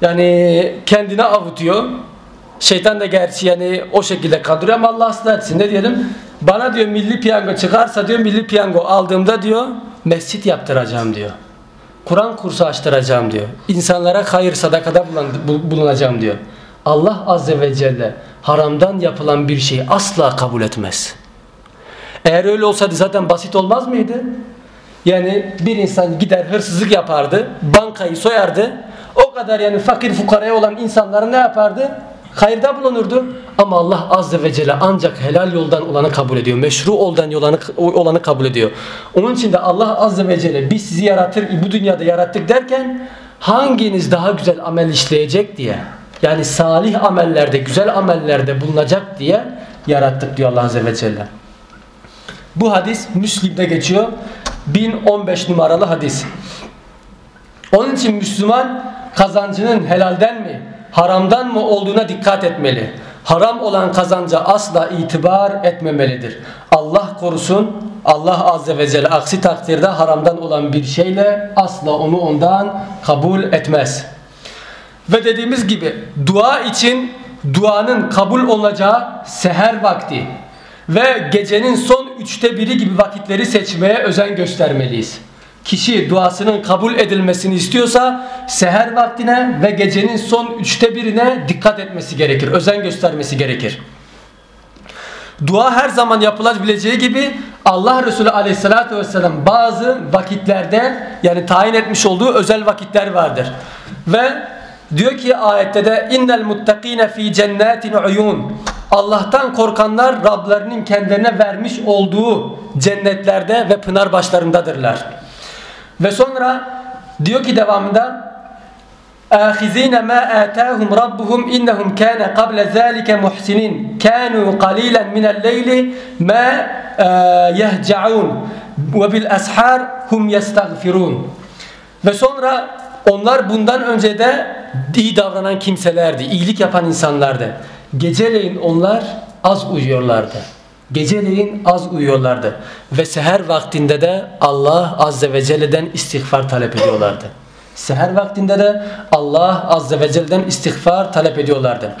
yani kendine avutuyor Şeytan da gerçi yani o şekilde kandırıyor ama Allah ıslah etsin. Ne diyelim? Bana diyor milli piyango çıkarsa diyor milli piyango aldığımda diyor mescit yaptıracağım diyor. Kur'an kursu açtıracağım diyor. İnsanlara hayır sadakada bulunacağım diyor. Allah azze ve celle haramdan yapılan bir şeyi asla kabul etmez. Eğer öyle olsaydı zaten basit olmaz mıydı? Yani bir insan gider hırsızlık yapardı, bankayı soyardı. O kadar yani fakir fukaraya olan insanları ne yapardı? Hayırda bulunurdu. Ama Allah Azze ve Celle ancak helal yoldan olanı kabul ediyor. Meşru olanı, olanı, olanı kabul ediyor. Onun için de Allah Azze ve Celle biz sizi yaratır, bu dünyada yarattık derken hanginiz daha güzel amel işleyecek diye yani salih amellerde, güzel amellerde bulunacak diye yarattık diyor Allah Azze ve Celle. Bu hadis Müslim'de geçiyor. 1015 numaralı hadis. Onun için Müslüman kazancının helalden mi, haramdan mı olduğuna dikkat etmeli. Haram olan kazanca asla itibar etmemelidir. Allah korusun Allah Azze ve Celle aksi takdirde haramdan olan bir şeyle asla onu ondan kabul etmez. Ve dediğimiz gibi dua için duanın kabul olacağı seher vakti ve gecenin son üçte biri gibi vakitleri seçmeye özen göstermeliyiz kişi duasının kabul edilmesini istiyorsa seher vaktine ve gecenin son üçte birine dikkat etmesi gerekir. Özen göstermesi gerekir. Dua her zaman yapılabileceği gibi Allah Resulü aleyhissalatü vesselam bazı vakitlerde yani tayin etmiş olduğu özel vakitler vardır. Ve diyor ki ayette de innel muttakine fi cennetin uyun. Allah'tan korkanlar Rablarının kendilerine vermiş olduğu cennetlerde ve pınar başlarındadırlar. Ve sonra diyor ki devamında آخذين ما آتاهم ربهم إنهم كان قبل ذلك محسنين كانوا قليلا من الليل ما يهجعون ve bil ashar hum yestagfirun. Ve sonra onlar bundan önce de iyi davranan kimselerdi, iyilik yapan insanlardı. Geceleyin onlar az uyuyorlardı. Geceleyin az uyuyorlardı. Ve seher vaktinde de Allah Azze ve Celle'den istiğfar talep ediyorlardı. Seher vaktinde de Allah Azze ve Celle'den istiğfar talep ediyorlardı.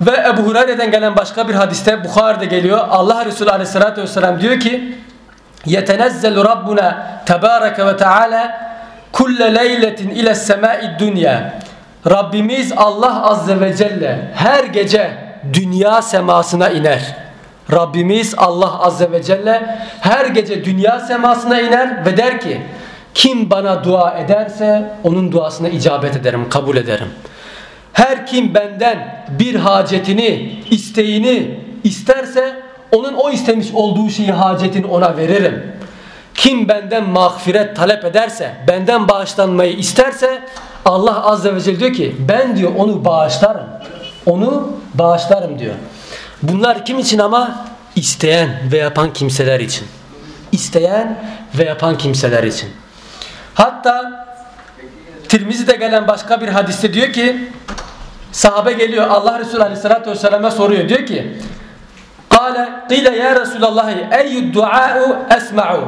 Ve Ebu Hureyre'den gelen başka bir hadiste Bukhari'de geliyor. Allah Resulü Aleyhisselatü Vesselam diyor ki Rabbuna tebareke ve teala kulle leyletin ile semai dünya Rabbimiz Allah Azze ve Celle her gece dünya semasına iner. Rabbimiz Allah Azze ve Celle her gece dünya semasına iner ve der ki kim bana dua ederse onun duasına icabet ederim, kabul ederim. Her kim benden bir hacetini, isteğini isterse onun o istemiş olduğu şeyi hacetini ona veririm. Kim benden mağfiret talep ederse, benden bağışlanmayı isterse Allah Azze ve Celle diyor ki ben diyor onu bağışlarım. Onu bağışlarım diyor. Bunlar kim için ama? isteyen ve yapan kimseler için. İsteyen ve yapan kimseler için. Hatta Tirmizi'de gelen başka bir hadiste diyor ki sahabe geliyor Allah Resulü Aleyhisselatü Vesselam'a soruyor. Diyor ki Kale qile ya Resulallah eyyü dua'u esma'u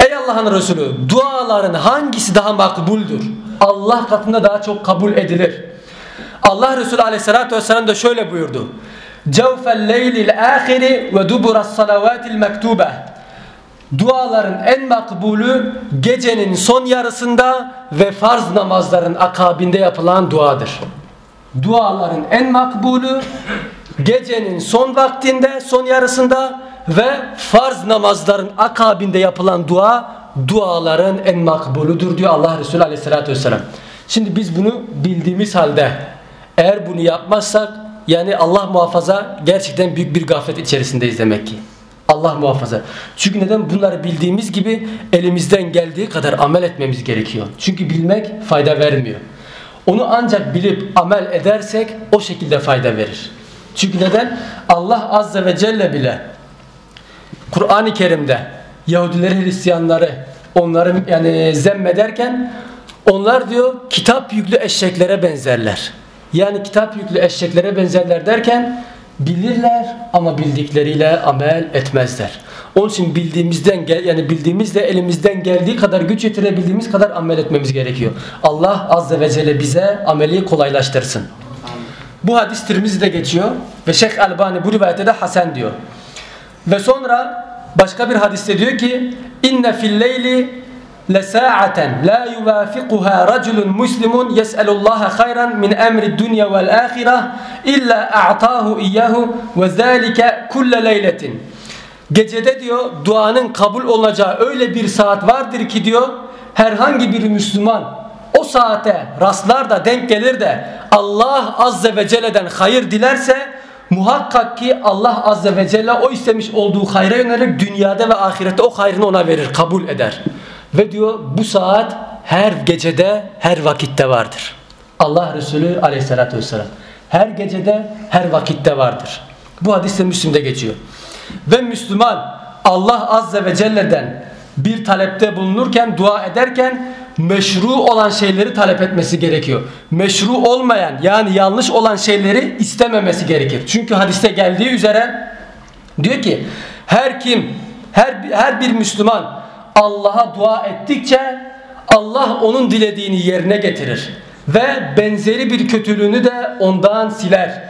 Ey Allah'ın Resulü duaların hangisi daha makbuldür? Allah katında daha çok kabul edilir. Allah Resulü Aleyhisselatü Vesselam da şöyle buyurdu. Cevfel leylil ahiri ve duburas salavatil mektube Duaların en makbulü gecenin son yarısında ve farz namazların akabinde yapılan duadır. Duaların en makbulü gecenin son vaktinde, son yarısında ve farz namazların akabinde yapılan dua duaların en makbuludur diyor Allah Resulü Aleyhisselatü Vesselam. Şimdi biz bunu bildiğimiz halde eğer bunu yapmazsak yani Allah muhafaza gerçekten büyük bir gaflet içerisindeyiz demek ki. Allah muhafaza. Çünkü neden? Bunları bildiğimiz gibi elimizden geldiği kadar amel etmemiz gerekiyor. Çünkü bilmek fayda vermiyor. Onu ancak bilip amel edersek o şekilde fayda verir. Çünkü neden? Allah Azze ve Celle bile Kur'an-ı Kerim'de Yahudileri, Hristiyanları onları yani zemmederken onlar diyor kitap yüklü eşeklere benzerler. Yani kitap yüklü eşeklere benzerler derken bilirler ama bildikleriyle amel etmezler. Onun için bildiğimizden gel yani bildiğimizle elimizden geldiği kadar güç yetirebildiğimiz kadar amel etmemiz gerekiyor. Allah azze ve celle bize ameli kolaylaştırsın. Bu hadis Tirmizi'de geçiyor ve Şeyh Albani bu rivayette de Hasan diyor. Ve sonra başka bir hadiste diyor ki inne fil leyli لساعة لا يوافقها رجل مسلم يسأل الله خيرا من أمر الدنيا والآخرة إلا أعطاه إياه وذلك كل ليلة Gecede diyor duanın kabul olacağı öyle bir saat vardır ki diyor herhangi bir Müslüman o saate rastlar da denk gelir de Allah Azze ve Celle'den hayır dilerse muhakkak ki Allah Azze ve Celle o istemiş olduğu hayra yönelik dünyada ve ahirette o hayrını ona verir, kabul eder. Ve diyor bu saat her gecede, her vakitte vardır. Allah Resulü aleyhissalatü vesselam. Her gecede, her vakitte vardır. Bu hadiste Müslim'de geçiyor. Ve Müslüman Allah Azze ve Celle'den bir talepte bulunurken, dua ederken meşru olan şeyleri talep etmesi gerekiyor. Meşru olmayan yani yanlış olan şeyleri istememesi gerekir. Çünkü hadiste geldiği üzere diyor ki her kim her her bir Müslüman Allah'a dua ettikçe Allah onun dilediğini yerine getirir ve benzeri bir kötülüğünü de ondan siler.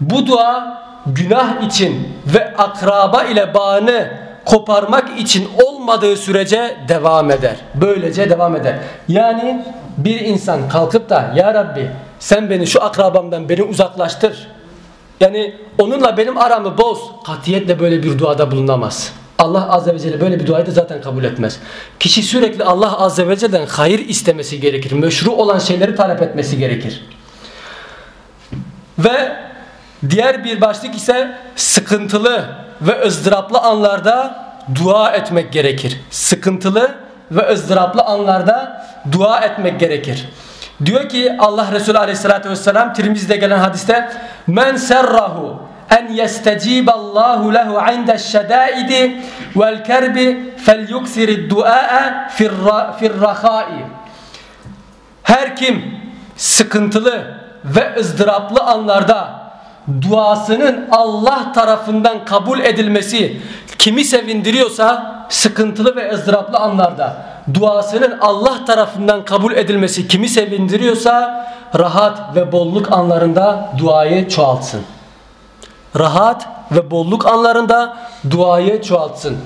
Bu dua günah için ve akraba ile bağını koparmak için olmadığı sürece devam eder. Böylece devam eder. Yani bir insan kalkıp da ya Rabbi sen beni şu akrabamdan beni uzaklaştır. Yani onunla benim aramı boz. Katiyetle böyle bir duada bulunamaz. Allah Azze ve Celle böyle bir duayı da zaten kabul etmez. Kişi sürekli Allah Azze ve Celle'den hayır istemesi gerekir. Meşru olan şeyleri talep etmesi gerekir. Ve diğer bir başlık ise sıkıntılı ve ızdıraplı anlarda dua etmek gerekir. Sıkıntılı ve ızdıraplı anlarda dua etmek gerekir. Diyor ki Allah Resulü Aleyhisselatü Vesselam Tirmiz'de gelen hadiste men serrahu en yesteciballahu lehu inde şedaidi vel kerbi fel yuksiri dua'a firrahai. Her kim sıkıntılı ve ızdıraplı anlarda duasının Allah tarafından kabul edilmesi kimi sevindiriyorsa sıkıntılı ve ızdıraplı anlarda duasının Allah tarafından kabul edilmesi kimi sevindiriyorsa rahat ve bolluk anlarında duayı çoğaltsın. Rahat ve bolluk anlarında duayı çoğaltsın.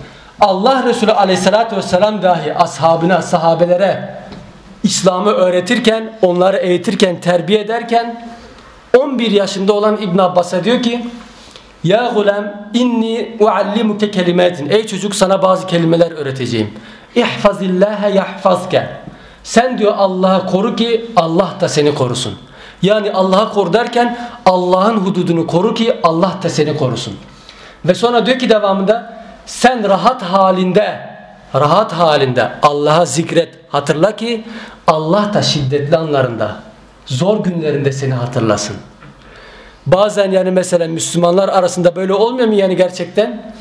Allah Resulü aleyhissalatü vesselam dahi ashabına, sahabelere İslam'ı öğretirken, onları eğitirken, terbiye ederken 11 yaşında olan İbn Abbas'a diyor ki Ya gulem inni uallimuke kelimetin Ey çocuk sana bazı kelimeler öğreteceğim. İhfazillâhe yahfazke Sen diyor Allah'a koru ki Allah da seni korusun. Yani Allah'a koru derken Allah'ın hududunu koru ki Allah da seni korusun. Ve sonra diyor ki devamında sen rahat halinde rahat halinde Allah'a zikret hatırla ki Allah da şiddetli anlarında zor günlerinde seni hatırlasın. Bazen yani mesela Müslümanlar arasında böyle olmuyor mu yani gerçekten?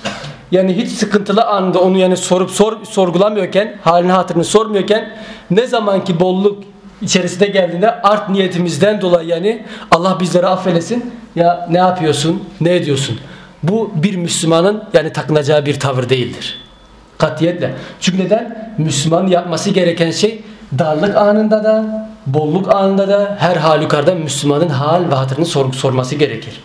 Yani hiç sıkıntılı anında onu yani sorup sor, sorgulamıyorken, halini hatırını sormuyorken ne zamanki bolluk içerisinde geldiğinde art niyetimizden dolayı yani Allah bizleri affelesin. Ya ne yapıyorsun? Ne ediyorsun? Bu bir Müslümanın yani takınacağı bir tavır değildir. Katiyetle. Çünkü neden? Müslümanın yapması gereken şey darlık anında da bolluk anında da her halükarda Müslümanın hal ve hatırını sor sorması gerekir.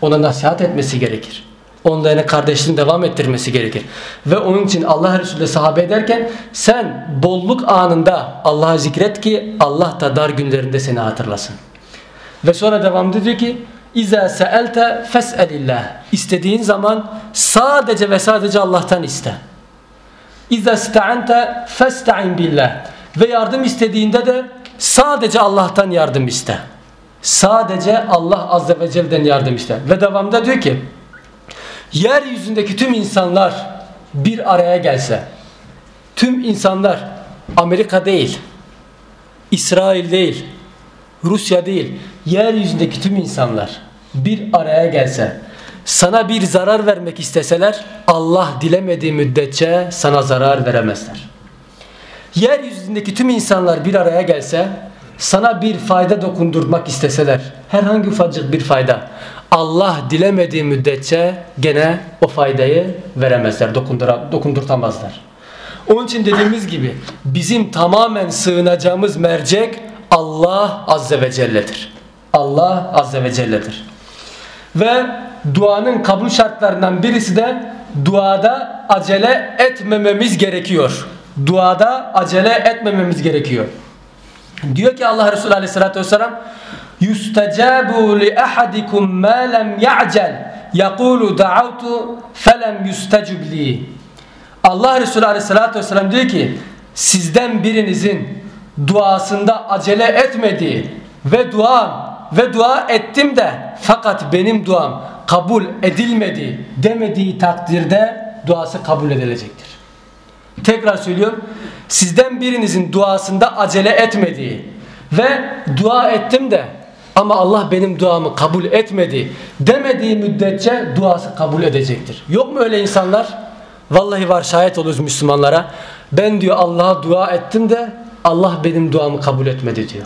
Ona nasihat etmesi gerekir. Onların kardeşliğini devam ettirmesi gerekir. Ve onun için Allah Resulü sahabe ederken sen bolluk anında Allah'a zikret ki Allah da dar günlerinde seni hatırlasın. Ve sonra devamında diyor ki İza se'elte fes'elillah. İstediğin zaman sadece ve sadece Allah'tan iste. İza sta'ante festa'in billah. Ve yardım istediğinde de sadece Allah'tan yardım iste. Sadece Allah Azze ve Celle'den yardım iste. Ve devamda diyor ki yeryüzündeki tüm insanlar bir araya gelse tüm insanlar Amerika değil İsrail değil Rusya değil yeryüzündeki tüm insanlar bir araya gelse sana bir zarar vermek isteseler Allah dilemediği müddetçe sana zarar veremezler. Yeryüzündeki tüm insanlar bir araya gelse sana bir fayda dokundurmak isteseler herhangi ufacık bir fayda Allah dilemediği müddetçe gene o faydayı veremezler, dokundurtamazlar. Onun için dediğimiz gibi bizim tamamen sığınacağımız mercek Allah Azze ve Celle'dir. Allah Azze ve Celle'dir. Ve duanın kabul şartlarından birisi de duada acele etmememiz gerekiyor. Duada acele etmememiz gerekiyor. Diyor ki Allah Resulü Aleyhisselatü Vesselam yustacabu li ahadikum ma lem ya'cel yaqulu da'awtu felem yustacib li Allah Resulü Aleyhisselatü Vesselam diyor ki sizden birinizin duasında acele etmediği ve dua ve dua ettim de fakat benim duam kabul edilmedi demediği takdirde duası kabul edilecektir. Tekrar söylüyorum. Sizden birinizin duasında acele etmediği ve dua ettim de ama Allah benim duamı kabul etmedi demediği müddetçe duası kabul edecektir. Yok mu öyle insanlar? Vallahi var şahit oluruz Müslümanlara. Ben diyor Allah'a dua ettim de Allah benim duamı kabul etmedi diyor.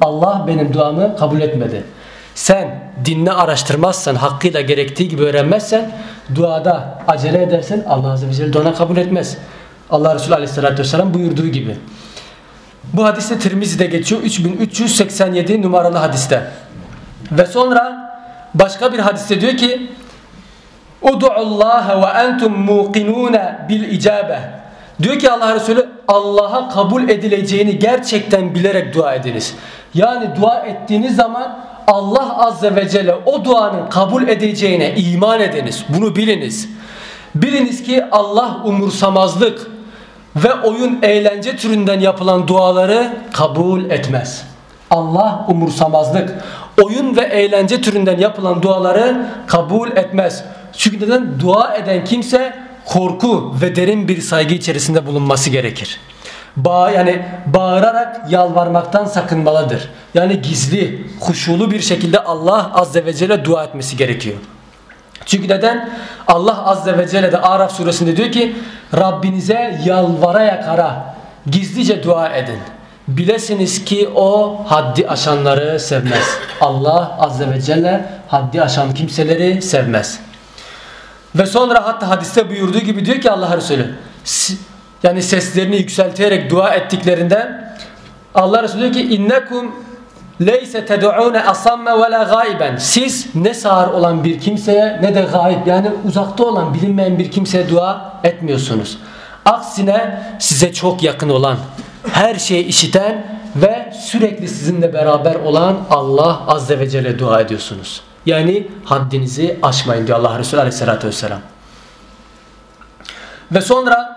Allah benim duamı kabul etmedi. Sen dinini araştırmazsan, hakkıyla gerektiği gibi öğrenmezsen, duada acele edersen Allah Azze ve Celle duana kabul etmez. Allah Resulü Aleyhisselatü Vesselam buyurduğu gibi. Bu hadiste Tirmizi'de geçiyor. 3387 numaralı hadiste. Ve sonra başka bir hadiste diyor ki Udu'ullaha ve entum muqinune bil icabe. Diyor ki Allah Resulü Allah'a kabul edileceğini gerçekten bilerek dua ediniz. Yani dua ettiğiniz zaman Allah Azze ve Celle o duanın kabul edeceğine iman ediniz. Bunu biliniz. Biliniz ki Allah umursamazlık ve oyun eğlence türünden yapılan duaları kabul etmez. Allah umursamazlık, oyun ve eğlence türünden yapılan duaları kabul etmez. Çünkü neden? Dua eden kimse korku ve derin bir saygı içerisinde bulunması gerekir. Bağ, yani bağırarak yalvarmaktan sakınmalıdır. Yani gizli, huşulu bir şekilde Allah Azze ve Celle dua etmesi gerekiyor. Çünkü neden? Allah Azze ve Celle de Araf suresinde diyor ki Rabbinize yalvara yakara gizlice dua edin. Bilesiniz ki o haddi aşanları sevmez. Allah azze ve celle haddi aşan kimseleri sevmez. Ve sonra hatta hadiste buyurduğu gibi diyor ki Allah Resulü yani seslerini yükselterek dua ettiklerinde Allah Resulü diyor ki innekum leyse ted'une asamme ve la gaiben. Siz ne sağır olan bir kimseye ne de gaib yani uzakta olan bilinmeyen bir kimseye dua etmiyorsunuz. Aksine size çok yakın olan, her şeyi işiten ve sürekli sizinle beraber olan Allah Azze ve Celle dua ediyorsunuz. Yani haddinizi aşmayın diyor Allah Resulü Aleyhisselatü Vesselam. Ve sonra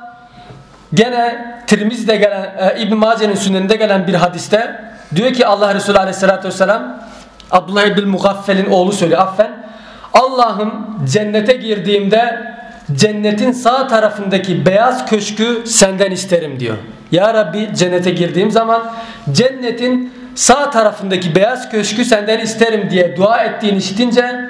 gene Tirmiz'de gelen e, İbn Mace'nin sünnetinde gelen bir hadiste diyor ki Allah Resulü Aleyhisselatü Vesselam Abdullah İbn Mugaffel'in oğlu söylüyor affen Allah'ım cennete girdiğimde cennetin sağ tarafındaki beyaz köşkü senden isterim diyor. Ya Rabbi cennete girdiğim zaman cennetin sağ tarafındaki beyaz köşkü senden isterim diye dua ettiğini işitince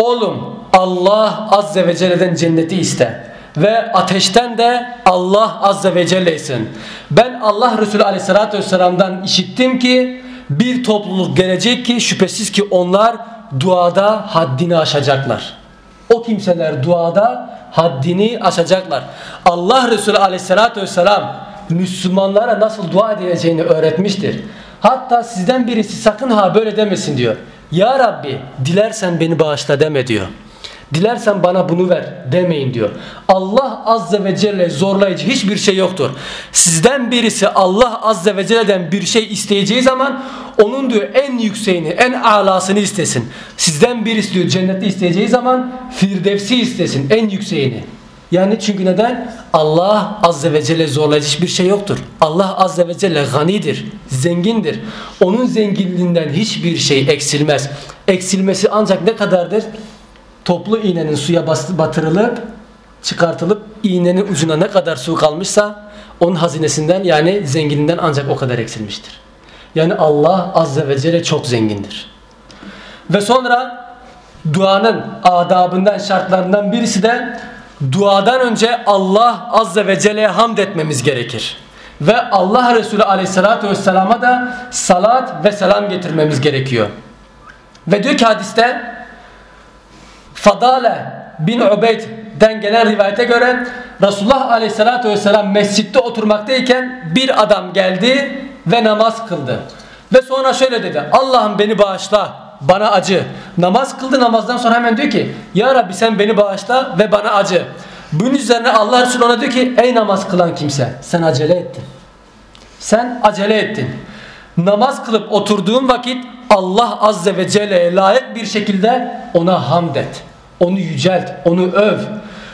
oğlum Allah azze ve celle'den cenneti iste ve ateşten de Allah azze ve celle'sin. Ben Allah Resulü aleyhissalatü vesselam'dan işittim ki bir topluluk gelecek ki şüphesiz ki onlar duada haddini aşacaklar. O kimseler duada haddini aşacaklar. Allah Resulü aleyhissalatü vesselam Müslümanlara nasıl dua edileceğini öğretmiştir. Hatta sizden birisi sakın ha böyle demesin diyor. Ya Rabbi dilersen beni bağışla deme diyor. Dilersen bana bunu ver demeyin diyor. Allah azze ve celle zorlayıcı hiçbir şey yoktur. Sizden birisi Allah azze ve celle'den bir şey isteyeceği zaman onun diyor en yükseğini, en alasını istesin. Sizden birisi diyor cennette isteyeceği zaman firdevsi istesin, en yükseğini. Yani çünkü neden? Allah azze ve celle zorlayıcı hiçbir şey yoktur. Allah azze ve celle ganidir, zengindir. Onun zenginliğinden hiçbir şey eksilmez. Eksilmesi ancak ne kadardır? Toplu iğnenin suya batırılıp çıkartılıp iğnenin ucuna ne kadar su kalmışsa onun hazinesinden yani zenginliğinden ancak o kadar eksilmiştir. Yani Allah azze ve celle çok zengindir. Ve sonra duanın adabından şartlarından birisi de duadan önce Allah azze ve celle'ye hamd etmemiz gerekir. Ve Allah Resulü aleyhissalatü vesselama da salat ve selam getirmemiz gerekiyor. Ve diyor ki hadiste Fadale bin Ubeyd'den gelen rivayete göre Resulullah aleyhissalatü vesselam mescitte oturmaktayken bir adam geldi ve namaz kıldı. Ve sonra şöyle dedi Allah'ım beni bağışla bana acı. Namaz kıldı namazdan sonra hemen diyor ki Ya Rabbi sen beni bağışla ve bana acı. Bunun üzerine Allah Resulü ona diyor ki ey namaz kılan kimse sen acele ettin. Sen acele ettin. Namaz kılıp oturduğun vakit Allah Azze ve Celle'ye layık bir şekilde ona hamd et. Onu yücelt, onu öv.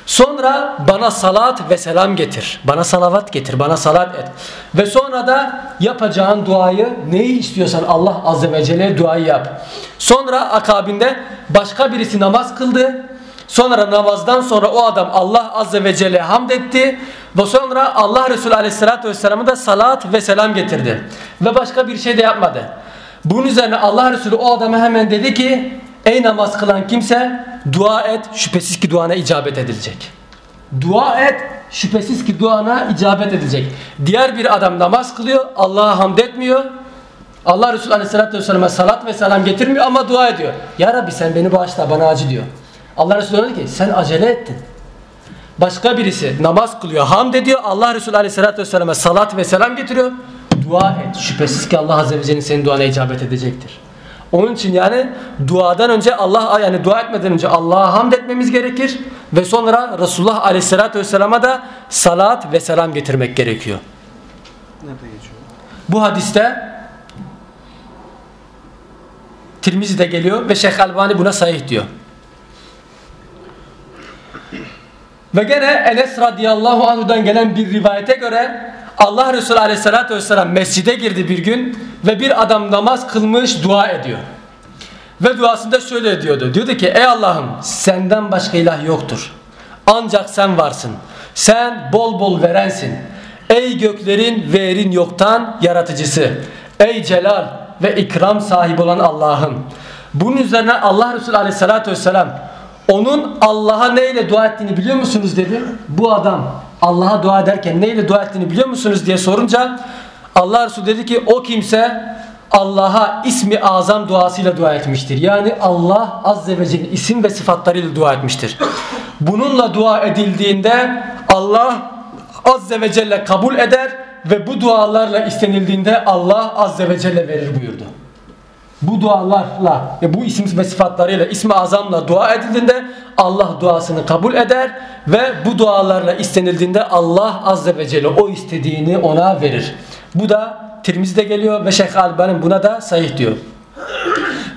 Sonra bana salat ve selam getir. Bana salavat getir, bana salat et. Ve sonra da yapacağın duayı neyi istiyorsan Allah Azze ve Celle duayı yap. Sonra akabinde başka birisi namaz kıldı. Sonra namazdan sonra o adam Allah Azze ve Celle hamd etti. Ve sonra Allah Resulü Aleyhisselatü Vesselam'a da salat ve selam getirdi. Ve başka bir şey de yapmadı. Bunun üzerine Allah Resulü o adama hemen dedi ki Ey namaz kılan kimse dua et şüphesiz ki duana icabet edilecek. Dua et şüphesiz ki duana icabet edilecek. Diğer bir adam namaz kılıyor Allah'a hamd etmiyor. Allah Resulü Aleyhisselatü Vesselam'a salat ve selam getirmiyor ama dua ediyor. Ya Rabbi sen beni bağışla bana acı diyor. Allah Resulü diyor ki sen acele ettin. Başka birisi namaz kılıyor hamd ediyor. Allah Resulü Aleyhisselatü Vesselam'a salat ve selam getiriyor. Dua et. Şüphesiz ki Allah Azze ve Celle senin duana icabet edecektir. Onun için yani duadan önce Allah yani dua etmeden önce Allah'a hamd etmemiz gerekir ve sonra Resulullah Aleyhisselatü Vesselam'a da salat ve selam getirmek gerekiyor. Nerede geçiyor? Bu hadiste Tirmizi'de geliyor ve Şeyh Albani buna sahih diyor. Ve gene Enes radıyallahu anhudan gelen bir rivayete göre Allah Resulü aleyhissalatü vesselam mescide girdi bir gün ve bir adam namaz kılmış dua ediyor. Ve duasında şöyle diyordu. Diyordu ki ey Allah'ım senden başka ilah yoktur. Ancak sen varsın. Sen bol bol verensin. Ey göklerin ve yerin yoktan yaratıcısı. Ey celal ve ikram sahibi olan Allah'ım. Bunun üzerine Allah Resulü aleyhissalatü vesselam onun Allah'a neyle dua ettiğini biliyor musunuz dedi. Bu adam Allah'a dua ederken neyle dua ettiğini biliyor musunuz diye sorunca Allah Resulü dedi ki o kimse Allah'a ismi azam duasıyla dua etmiştir. Yani Allah azze ve celle isim ve sıfatlarıyla dua etmiştir. Bununla dua edildiğinde Allah azze ve celle kabul eder ve bu dualarla istenildiğinde Allah azze ve celle verir buyurdu. Bu dualarla bu isim ve sıfatlarıyla ismi azamla dua edildiğinde Allah duasını kabul eder ve bu dualarla istenildiğinde Allah azze ve celle o istediğini ona verir. Bu da Tirmiz'de geliyor ve Şeyh Albani buna da sahih diyor.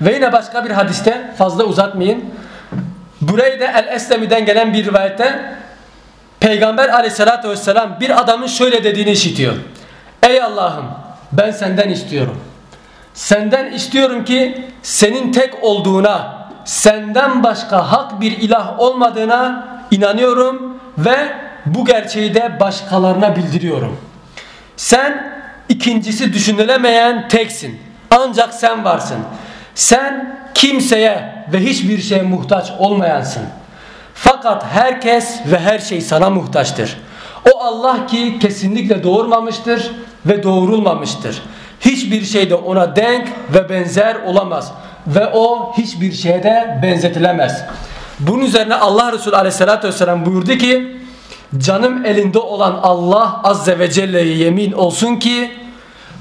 Ve yine başka bir hadiste fazla uzatmayın. Burayda el-Eslemi'den gelen bir rivayette Peygamber aleyhissalatü vesselam bir adamın şöyle dediğini işitiyor. Ey Allah'ım ben senden istiyorum. Senden istiyorum ki senin tek olduğuna, senden başka hak bir ilah olmadığına inanıyorum ve bu gerçeği de başkalarına bildiriyorum. Sen ikincisi düşünülemeyen teksin. Ancak sen varsın. Sen kimseye ve hiçbir şeye muhtaç olmayansın. Fakat herkes ve her şey sana muhtaçtır. O Allah ki kesinlikle doğurmamıştır ve doğurulmamıştır. Hiçbir şeyde ona denk ve benzer olamaz. Ve o hiçbir şeyde benzetilemez. Bunun üzerine Allah Resulü aleyhissalatü vesselam buyurdu ki canım elinde olan Allah azze ve celle'ye yemin olsun ki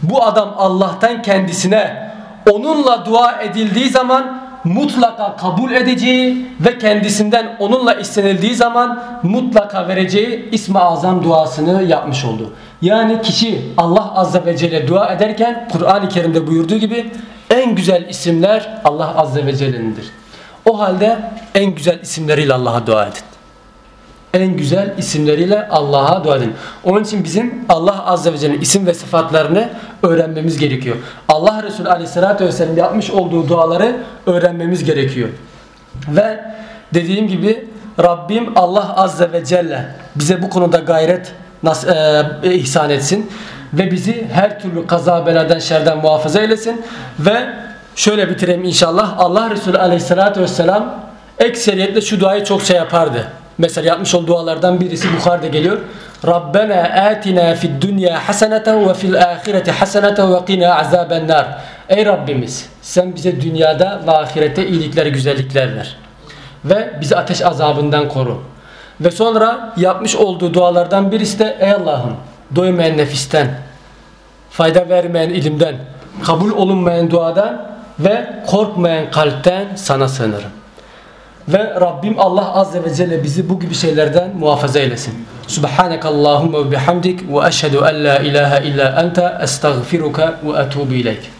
bu adam Allah'tan kendisine onunla dua edildiği zaman mutlaka kabul edeceği ve kendisinden onunla istenildiği zaman mutlaka vereceği İsmi Azam duasını yapmış oldu. Yani kişi Allah Azze ve Celle dua ederken Kur'an-ı Kerim'de buyurduğu gibi en güzel isimler Allah Azze ve Celle'nindir. O halde en güzel isimleriyle Allah'a dua edin. En güzel isimleriyle Allah'a dua edin. Onun için bizim Allah Azze ve Celle'nin isim ve sıfatlarını öğrenmemiz gerekiyor. Allah Resulü Aleyhisselatü Vesselam yapmış olduğu duaları öğrenmemiz gerekiyor. Ve dediğim gibi Rabbim Allah Azze ve Celle bize bu konuda gayret nas e, ihsan etsin ve bizi her türlü kaza beladan şerden muhafaza eylesin ve şöyle bitireyim inşallah Allah Resulü Aleyhisselatü Vesselam ekseriyetle şu duayı çok şey yapardı. Mesela yapmış olduğu dualardan birisi Bukhari'de geliyor. Rabbena atina fid dunya haseneten ve fil ahireti haseneten ve qina azaben nar. Ey Rabbimiz sen bize dünyada ve ahirette iyilikler güzellikler ver. Ve bizi ateş azabından koru. Ve sonra yapmış olduğu dualardan birisi de ey Allah'ım doymayan nefisten, fayda vermeyen ilimden, kabul olunmayan duadan ve korkmayan kalpten sana sığınırım. Ve Rabbim Allah Azze ve Celle bizi bu gibi şeylerden muhafaza eylesin. Subhaneke Allahumma ve bihamdik ve eşhedü en la ilahe illa ente estağfiruka ve etubu ileyk.